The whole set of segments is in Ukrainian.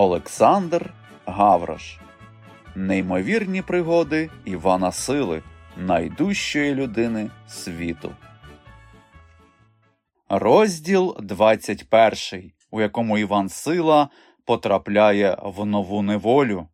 Олександр Гаврош. Неймовірні пригоди Івана Сили, найдужчої людини світу. Розділ 21, у якому Іван Сила потрапляє в нову неволю.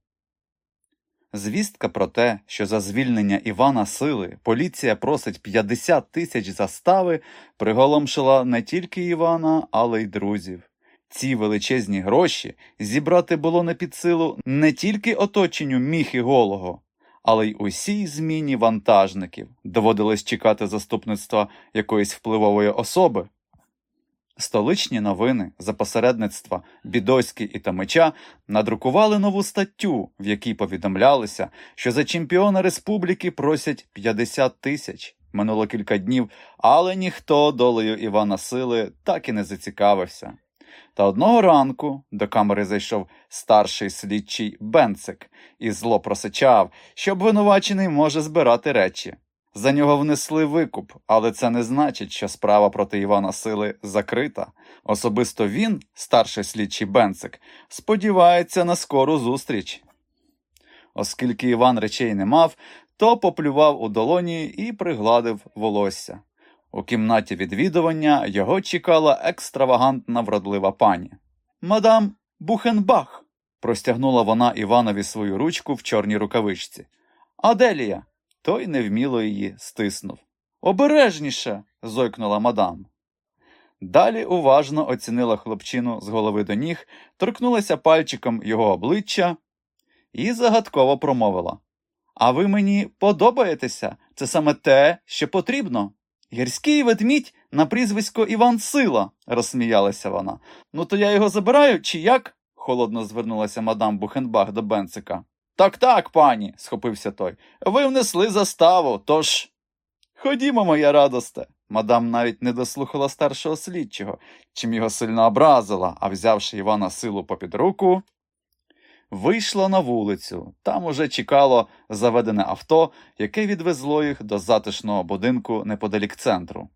Звістка про те, що за звільнення Івана Сили поліція просить 50 тисяч застави, приголомшила не тільки Івана, але й друзів. Ці величезні гроші зібрати було не під силу не тільки оточенню міхи голого, але й усій зміні вантажників доводилось чекати заступництва якоїсь впливової особи. Столичні новини за посередництва Бідоськи і Томича надрукували нову статтю, в якій повідомлялося, що за чемпіона республіки просять 50 тисяч. Минуло кілька днів, але ніхто долею Івана Сили так і не зацікавився. Та одного ранку до камери зайшов старший слідчий Бенцик і зло просичав, що обвинувачений може збирати речі. За нього внесли викуп, але це не значить, що справа проти Івана Сили закрита. Особисто він, старший слідчий Бенцик, сподівається на скору зустріч. Оскільки Іван речей не мав, то поплював у долоні і пригладив волосся. У кімнаті відвідування його чекала екстравагантна вродлива пані. Мадам Бухенбах. простягнула вона Іванові свою ручку в чорній рукавичці. Аделія. Той невміло її стиснув. Обережніше. зойкнула мадам. Далі уважно оцінила хлопчину з голови до ніг, торкнулася пальчиком його обличчя і загадково промовила А ви мені подобаєтеся? Це саме те, що потрібно. Гірський ведмідь на прізвисько Іван Сила, розсміялася вона. Ну, то я його забираю, чи як? холодно звернулася мадам Бухенбах до Бенцика. Так, так, пані, схопився той. Ви внесли заставу, тож. Ходімо, моя радосте. Мадам навіть не дослухала старшого слідчого, чим його сильно образила, а взявши Івана силу попід руку, вийшла на вулицю. Там уже чекало заведене авто, яке відвезло їх до затишного будинку неподалік центру.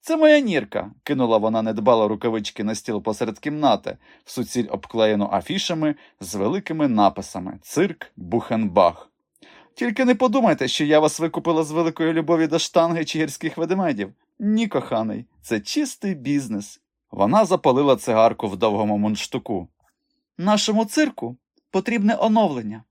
Це моя нірка, кинула вона недбало рукавички на стіл посеред кімнати, в суціль обклеєну афішами з великими написами Цирк Бухенбах. Тільки не подумайте, що я вас викупила з великої любові до штанги чи гірських ведмедів. Ні, коханий, це чистий бізнес. Вона запалила цигарку в довгому мундштуку. Нашому цирку потрібне оновлення.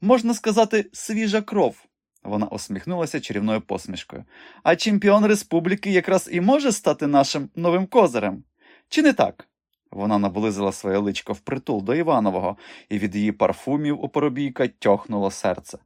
Можна сказати, свіжа кров. Вона усміхнулася чарівною посмішкою. А чемпіон республіки якраз і може стати нашим новим козирем. Чи не так? Вона наблизила своє личко впритул до Іванового, і від її парфумів у поробійка тьохнуло серце.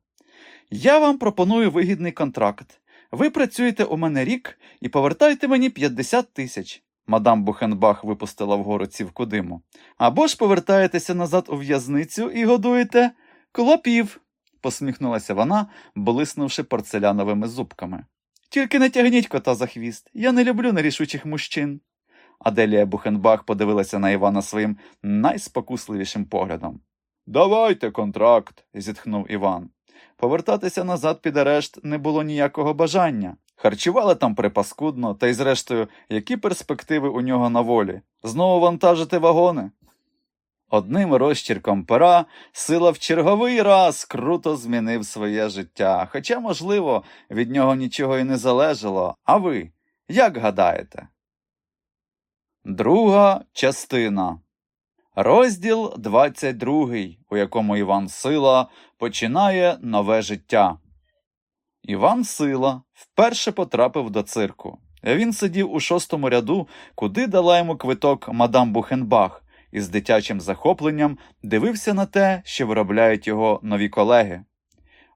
Я вам пропоную вигідний контракт. Ви працюєте у мене рік і повертаєте мені 50 тисяч. Мадам Бухенбах випустила вгору цівку диму. Або ж повертаєтеся назад у в'язницю і годуєте клопів посміхнулася вона, блиснувши порцеляновими зубками. Тільки не тягніть кота за хвіст. Я не люблю нерішучих мужчин. Аделія Бухенбах подивилася на Івана своїм найспокусливішим поглядом. Давайте контракт, зітхнув Іван. Повертатися назад під арешт не було ніякого бажання. Харчували там припаскудно, та й, зрештою, які перспективи у нього на волі? Знову вантажити вагони? Одним розчірком пера сила в черговий раз круто змінив своє життя, хоча, можливо, від нього нічого і не залежало. А ви як гадаєте? Друга частина. Розділ 22, у якому Іван Сила починає нове життя. Іван Сила вперше потрапив до цирку. Він сидів у шостому ряду, куди дала йому квиток мадам Бухенбах і з дитячим захопленням дивився на те, що виробляють його нові колеги.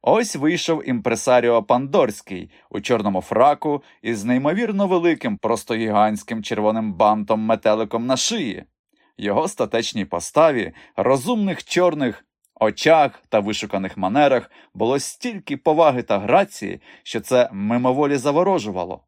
Ось вийшов імпресаріо Пандорський у чорному фраку із неймовірно великим, просто гігантським червоним бантом метеликом на шиї. Його статечній поставі, розумних чорних очах та вишуканих манерах було стільки поваги та грації, що це мимоволі заворожувало.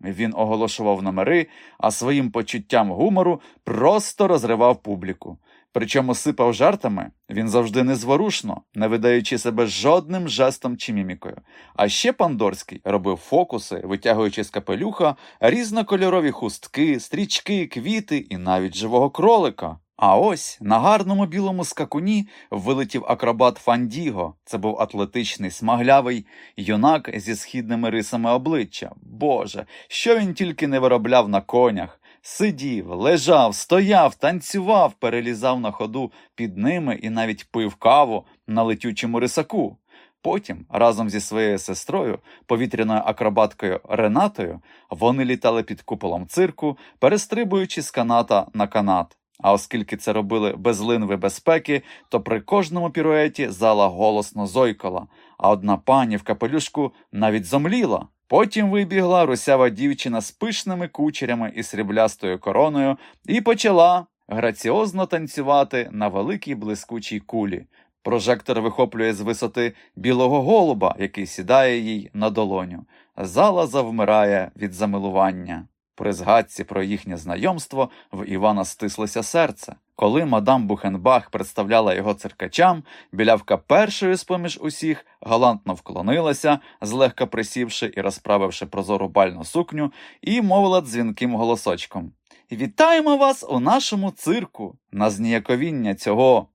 Він оголошував номери, а своїм почуттям гумору просто розривав публіку. Причому сипав жартами він завжди незворушно, не видаючи себе жодним жестом чи мімікою. А ще Пандорський робив фокуси, витягуючи з капелюха різнокольорові хустки, стрічки, квіти і навіть живого кролика. А ось на гарному білому скакуні вилетів акробат Фандіго. Це був атлетичний, смаглявий юнак зі східними рисами обличчя. Боже, що він тільки не виробляв на конях. Сидів, лежав, стояв, танцював, перелізав на ходу під ними і навіть пив каву на летючому рисаку. Потім, разом зі своєю сестрою, повітряною акробаткою Ренатою, вони літали під куполом цирку, перестрибуючи з каната на канат. А оскільки це робили без линви безпеки, то при кожному піруеті зала голосно зойкала, а одна пані в капелюшку навіть зомліла. Потім вибігла русява дівчина з пишними кучерями і сріблястою короною і почала граціозно танцювати на великій блискучій кулі. Прожектор вихоплює з висоти білого голуба, який сідає їй на долоню. Зала завмирає від замилування. При згадці про їхнє знайомство в Івана стислося серце. Коли мадам Бухенбах представляла його циркачам, білявка першою з поміж усіх галантно вклонилася, злегка присівши і розправивши прозору бальну сукню, і мовила дзвінким голосочком Вітаємо вас у нашому цирку! На зніяковіння цього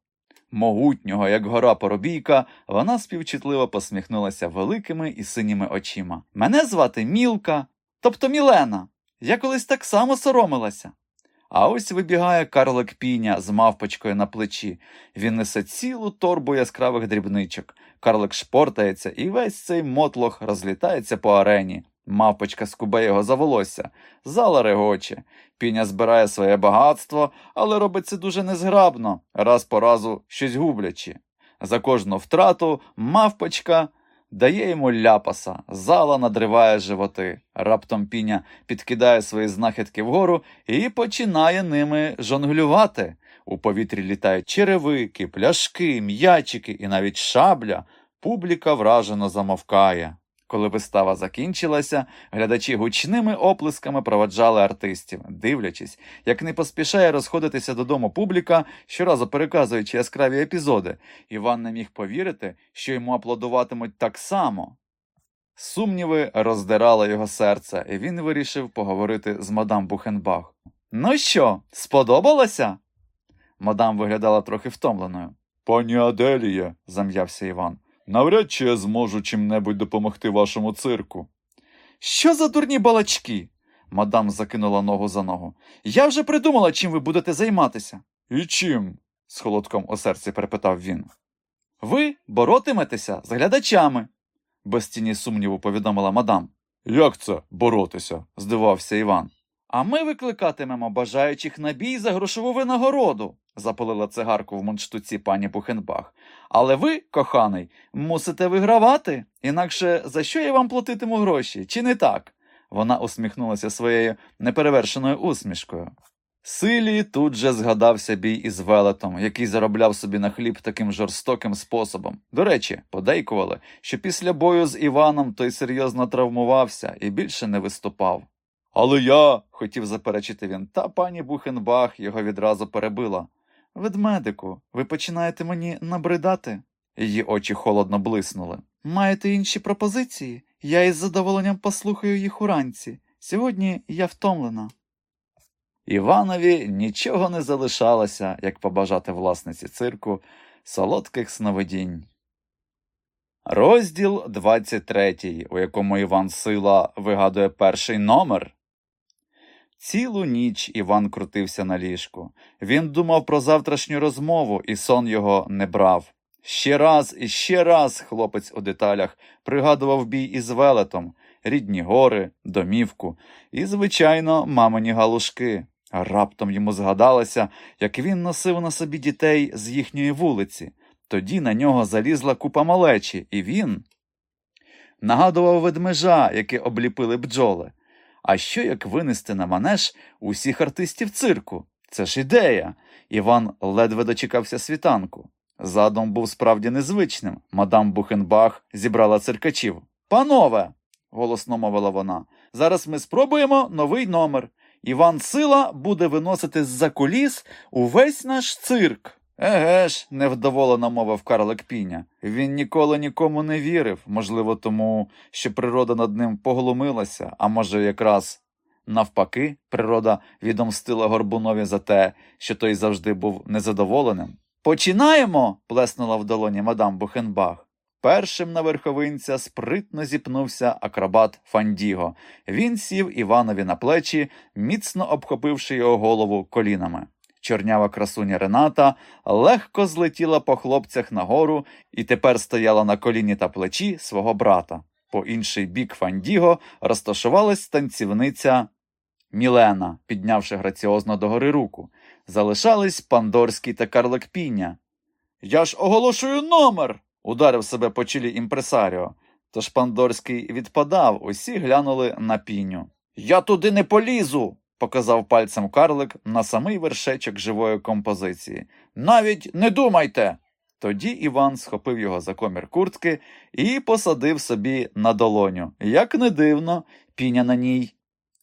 могутнього, як гора поробійка, вона співчутливо посміхнулася великими і синіми очима. Мене звати Мілка, тобто Мілена. Я колись так само соромилася. А ось вибігає карлик піня з мавпочкою на плечі. Він несе цілу торбу яскравих дрібничок. Карлик шпортається, і весь цей мотлох розлітається по арені. Мавпочка скубе його за волосся, зала регоче. Піня збирає своє багатство, але робить це дуже незграбно, раз по разу щось гублячи. За кожну втрату мавпочка дає йому ляпаса, зала надриває животи. Раптом піня підкидає свої знахідки вгору і починає ними жонглювати. У повітрі літають черевики, пляшки, м'ячики і навіть шабля. Публіка вражено замовкає. Коли вистава закінчилася, глядачі гучними оплесками проваджали артистів, дивлячись, як не поспішає розходитися додому публіка, щоразу переказуючи яскраві епізоди, Іван не міг повірити, що йому аплодуватимуть так само. Сумніви роздирали його серце, і він вирішив поговорити з мадам Бухенбах. Ну що, сподобалося? Мадам виглядала трохи втомленою. Пані Аделія, зам'явся Іван. Навряд чи я зможу чим-небудь допомогти вашому цирку. Що за дурні балачки? Мадам закинула ногу за ногу. Я вже придумала, чим ви будете займатися. І чим? з холодком у серці перепитав він. Ви боротиметеся з глядачами, без тіні сумніву повідомила мадам. Як це боротися? здивався Іван. А ми викликатимемо бажаючих на бій за грошову винагороду, запалила цигарку в мундштуці пані Бухенбах. Але ви, коханий, мусите вигравати, інакше за що я вам платитиму гроші, чи не так? Вона усміхнулася своєю неперевершеною усмішкою. Силі тут же згадався бій із велетом, який заробляв собі на хліб таким жорстоким способом. До речі, подейкували, що після бою з Іваном той серйозно травмувався і більше не виступав. Але я, хотів заперечити він, та пані Бухенбах його відразу перебила. Ведмедику, ви починаєте мені набридати? Її очі холодно блиснули. Маєте інші пропозиції? Я із задоволенням послухаю їх уранці. Сьогодні я втомлена. Іванові нічого не залишалося, як побажати власниці цирку солодких сновидінь. Розділ 23, у якому Іван Сила вигадує перший номер. Цілу ніч Іван крутився на ліжку. Він думав про завтрашню розмову, і сон його не брав. Ще раз і ще раз хлопець у деталях пригадував бій із велетом, рідні гори, домівку і, звичайно, мамині галушки. Раптом йому згадалося, як він носив на собі дітей з їхньої вулиці. Тоді на нього залізла купа малечі, і він нагадував ведмежа, яке обліпили бджоли. А що як винести на манеж усіх артистів цирку? Це ж ідея. Іван ледве дочекався світанку. Задум був справді незвичним. Мадам Бухенбах зібрала циркачів. Панове, голосно мовила вона, зараз ми спробуємо новий номер. Іван Сила буде виносити з-за куліс увесь наш цирк. Еге ж, невдоволено мовив Карлик Піня. Він ніколи нікому не вірив, можливо, тому, що природа над ним поглумилася, а може, якраз Навпаки, природа відомстила горбунові за те, що той завжди був незадоволеним. Починаємо. плеснула в долоні мадам Бухенбах. Першим на верховинця спритно зіпнувся акробат Фандіго. Він сів Іванові на плечі, міцно обхопивши його голову колінами. Чорнява красуня Рената легко злетіла по хлопцях нагору і тепер стояла на коліні та плечі свого брата. По інший бік Фандиго розташувалась танцівниця Мілена, піднявши граціозно догори руку. Залишались Пандорський та Карлик Піня. Я ж оголошую номер. ударив себе по чолі імпресаріо. Тож Пандорський відпадав, усі глянули на Піню. Я туди не полізу, показав пальцем карлик на самий вершечок живої композиції. Навіть не думайте. Тоді Іван схопив його за комір куртки і посадив собі на долоню. Як не дивно, піня на ній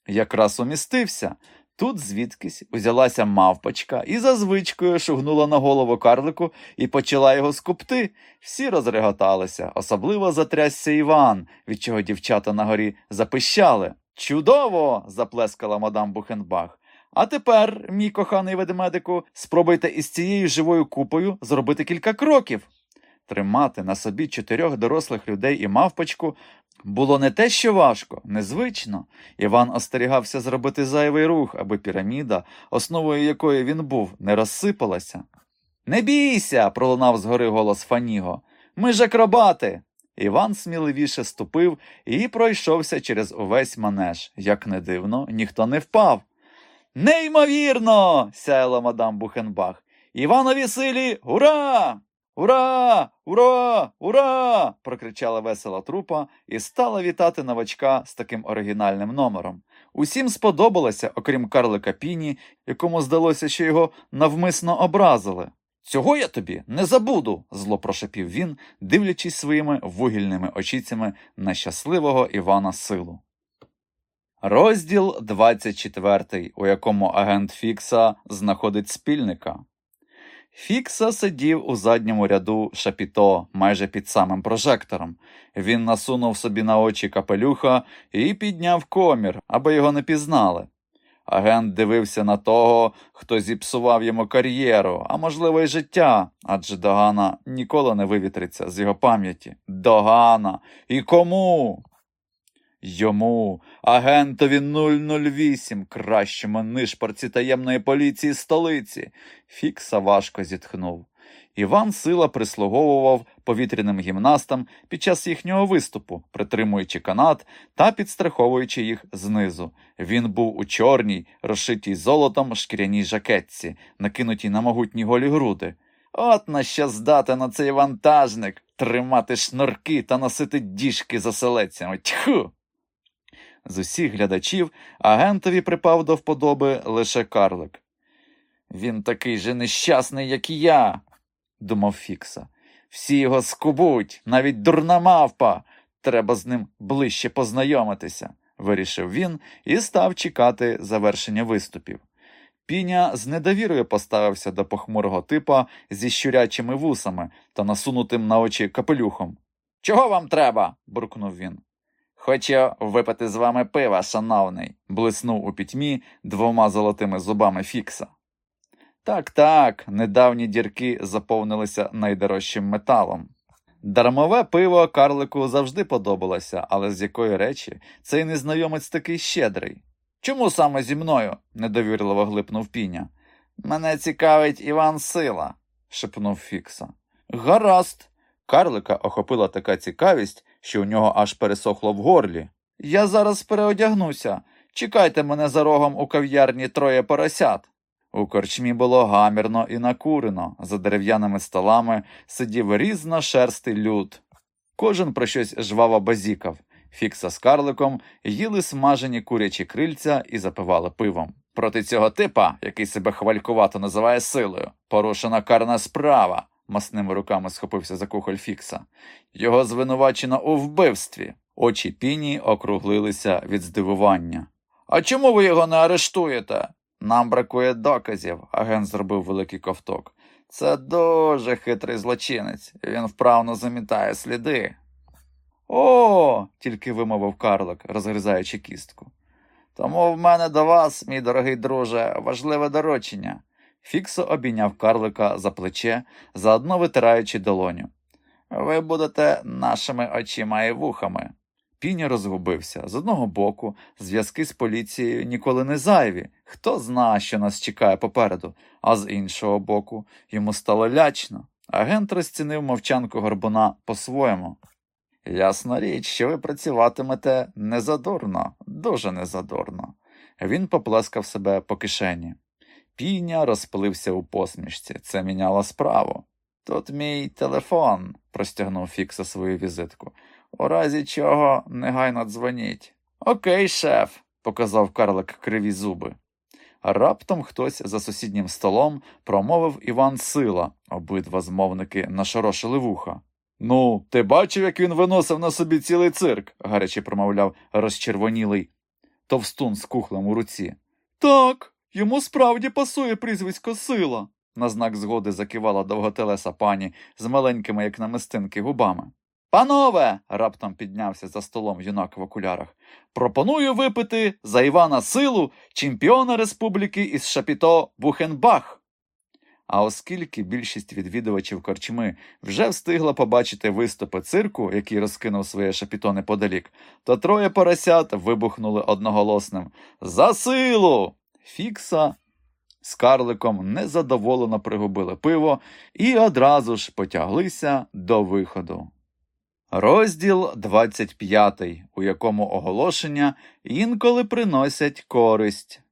якраз умістився. Тут звідкись узялася мавпочка і за звичкою шугнула на голову карлику і почала його скупти. Всі розреготалися, особливо затрясся Іван, від чого дівчата на горі запищали. Чудово! заплескала мадам Бухенбах. А тепер, мій коханий ведмедику, спробуйте із цією живою купою зробити кілька кроків. Тримати на собі чотирьох дорослих людей і мавпочку було не те, що важко, незвично. Іван остерігався зробити зайвий рух, аби піраміда, основою якої він був, не розсипалася. Не бійся, пролунав згори голос Фаніго. Ми ж акробати. Іван сміливіше ступив і пройшовся через увесь манеж. Як не дивно, ніхто не впав. Неймовірно. сяяла мадам Бухенбах. Іванові силі, ура! Ура! Ура! Ура! прокричала весела трупа і стала вітати новачка з таким оригінальним номером. Усім сподобалося, окрім карлика Піні, якому здалося, що його навмисно образили. Цього я тобі не забуду, зло прошепів він, дивлячись своїми вугільними очицями на щасливого Івана Силу. Розділ 24, у якому агент Фікса знаходить спільника. Фікса сидів у задньому ряду шапіто майже під самим прожектором. Він насунув собі на очі капелюха і підняв комір, аби його не пізнали. Агент дивився на того, хто зіпсував йому кар'єру, а можливо, й життя, адже Догана ніколи не вивітриться з його пам'яті. Догана! І кому? Йому, агентові 008, кращому нишпорці таємної поліції столиці. Фікса важко зітхнув. Іван Сила прислуговував повітряним гімнастам під час їхнього виступу, притримуючи канат та підстраховуючи їх знизу. Він був у чорній, розшитій золотом шкіряній жакетці, накинутій на могутні голі груди. От на що здати на цей вантажник, тримати шнурки та носити діжки за селецями. Тьху! З усіх глядачів агентові припав до вподоби лише карлик. Він такий же нещасний, як і я, думав Фікса. Всі його скубуть, навіть дурна мавпа. Треба з ним ближче познайомитися, вирішив він і став чекати завершення виступів. Піня з недовірою поставився до похмурого типа зі щурячими вусами та насунутим на очі капелюхом. Чого вам треба? буркнув він. Хочу випити з вами пива, шановний, блиснув у пітьмі двома золотими зубами Фікса. Так, так, недавні дірки заповнилися найдорожчим металом. Дармове пиво карлику завжди подобалося, але з якої речі цей незнайомець такий щедрий. Чому саме зі мною? недовірливо глипнув піня. Мене цікавить Іван Сила, шепнув Фікса. Гаразд. Карлика охопила така цікавість, що у нього аж пересохло в горлі. Я зараз переодягнуся. Чекайте мене за рогом у кав'ярні троє поросят. У корчмі було гамірно і накурено, за дерев'яними столами сидів різношерстий люд. Кожен про щось жваво базікав. Фікса з карликом їли смажені курячі крильця і запивали пивом. Проти цього типа, який себе хвалькувато називає силою, порушена карна справа, масними руками схопився за кухоль Фікса. Його звинувачено у вбивстві. Очі піні округлилися від здивування. А чому ви його не арештуєте? Нам бракує доказів, агент зробив великий ковток. Це дуже хитрий злочинець, він вправно замітає сліди. О, тільки вимовив карлик, розгризаючи кістку. Тому в мене до вас, мій дорогий друже, важливе доручення. Фіксо обійняв карлика за плече, заодно витираючи долоню. Ви будете нашими очима і вухами. Піні розгубився. З одного боку, зв'язки з поліцією ніколи не зайві. Хто зна, що нас чекає попереду, а з іншого боку, йому стало лячно. Агент розцінив мовчанку горбуна по-своєму. Ясна річ, що ви працюватимете незадурно, дуже незадурно. Він поплескав себе по кишені. Піня розпилився у посмішці. Це міняло справу. Тут мій телефон, простягнув Фікса свою візитку. У разі чого негайно дзвоніть. Окей, шеф, показав карлик криві зуби. Раптом хтось за сусіднім столом промовив Іван Сила. Обидва змовники нашорошили вуха. Ну, ти бачив, як він виносив на собі цілий цирк, гаряче промовляв розчервонілий товстун з кухлем у руці. Так, йому справді пасує прізвисько сила, на знак згоди закивала довготелеса пані з маленькими, як намистинки, губами. Панове, раптом піднявся за столом юнак в окулярах. Пропоную випити за Івана Силу, чемпіона республіки із Шапіто Бухенбах. А оскільки більшість відвідувачів корчми вже встигла побачити виступи цирку, який розкинув своє шапіто неподалік, то троє поросят вибухнули одноголосним За силу! Фікса з карликом незадоволено пригубили пиво і одразу ж потяглися до виходу. Розділ 25, у якому оголошення інколи приносять користь.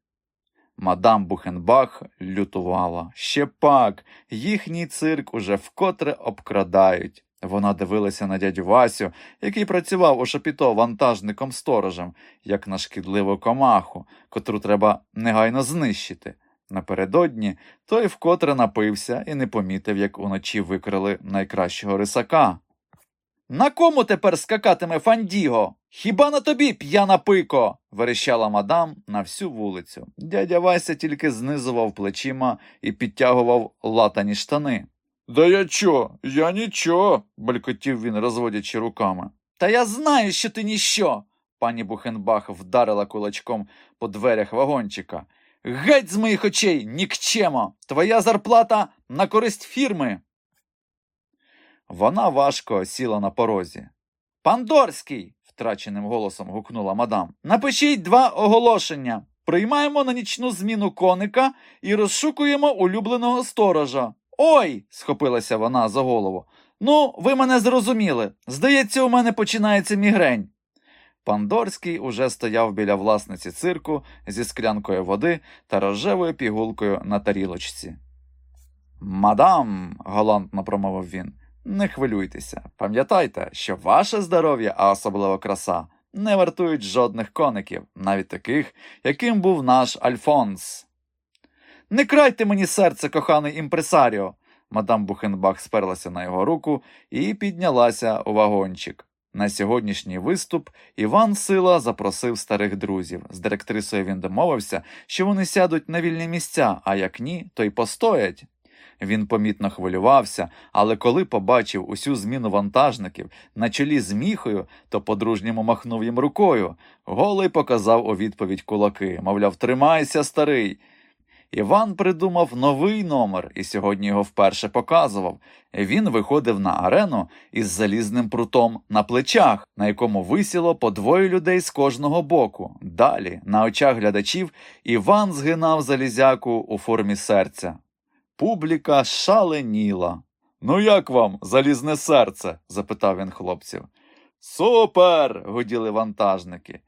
Мадам Бухенбах лютувала. Ще пак, їхній цирк уже вкотре обкрадають. Вона дивилася на дядю Васю, який працював у шапіто вантажником сторожем, як на шкідливу комаху, котру треба негайно знищити. Напередодні той вкотре напився і не помітив, як уночі викрили найкращого рисака. На кому тепер скакатиме Фандіго? Хіба на тобі, п'яна пико? верещала мадам на всю вулицю. Дядя Вася тільки знизував плечима і підтягував латані штани. Да я чо? Я нічого, белькотів він, розводячи руками. Та я знаю, що ти ніщо. Пані Бухенбах вдарила кулачком по дверях вагончика. Геть з моїх очей, нікчемо! Твоя зарплата на користь фірми. Вона важко сіла на порозі. Пандорський, втраченим голосом гукнула мадам. Напишіть два оголошення. Приймаємо на нічну зміну коника і розшукуємо улюбленого сторожа. Ой. схопилася вона за голову. Ну, ви мене зрозуміли. Здається, у мене починається мігрень. Пандорський уже стояв біля власниці цирку зі склянкою води та рожевою пігулкою на тарілочці. Мадам, галантно промовив він. Не хвилюйтеся, пам'ятайте, що ваше здоров'я, а особливо краса, не вартують жодних коників, навіть таких, яким був наш Альфонс. Не крайте мені серце, коханий імпресаріо. Мадам Бухенбах сперлася на його руку і піднялася у вагончик. На сьогоднішній виступ Іван Сила запросив старих друзів. З директрисою він домовився, що вони сядуть на вільні місця, а як ні, то й постоять. Він помітно хвилювався, але коли побачив усю зміну вантажників на чолі з міхою, то по-дружньому махнув їм рукою. Голий показав у відповідь кулаки, мовляв, тримайся, старий. Іван придумав новий номер і сьогодні його вперше показував. Він виходив на арену із залізним прутом на плечах, на якому висіло по двоє людей з кожного боку. Далі, на очах глядачів, Іван згинав залізяку у формі серця. Публіка шаленіла. Ну, як вам, залізне серце? запитав він хлопців. Супер. гуділи вантажники.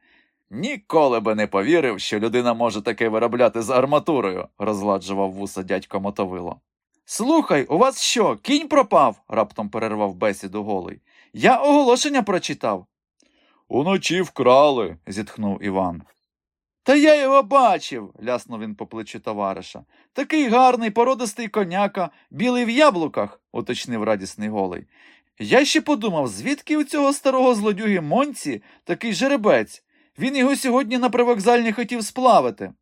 Ніколи би не повірив, що людина може таке виробляти з арматурою, розладжував вуса дядько Мотовило. Слухай, у вас що, кінь пропав? раптом перервав бесіду голий. Я оголошення прочитав. Уночі вкрали, зітхнув Іван. Та я його бачив, ляснув він по плечу товариша. Такий гарний породистий коняка, білий в яблуках, уточнив радісний голий. Я ще подумав, звідки у цього старого злодюги Монці такий жеребець? Він його сьогодні на привокзальні хотів сплавити.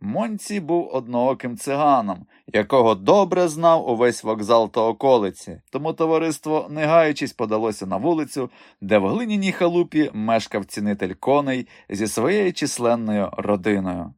Монці був однооким циганом, якого добре знав увесь вокзал та околиці, тому товариство, не гаючись, подалося на вулицю, де в глиняній халупі мешкав цінитель коней зі своєю численною родиною.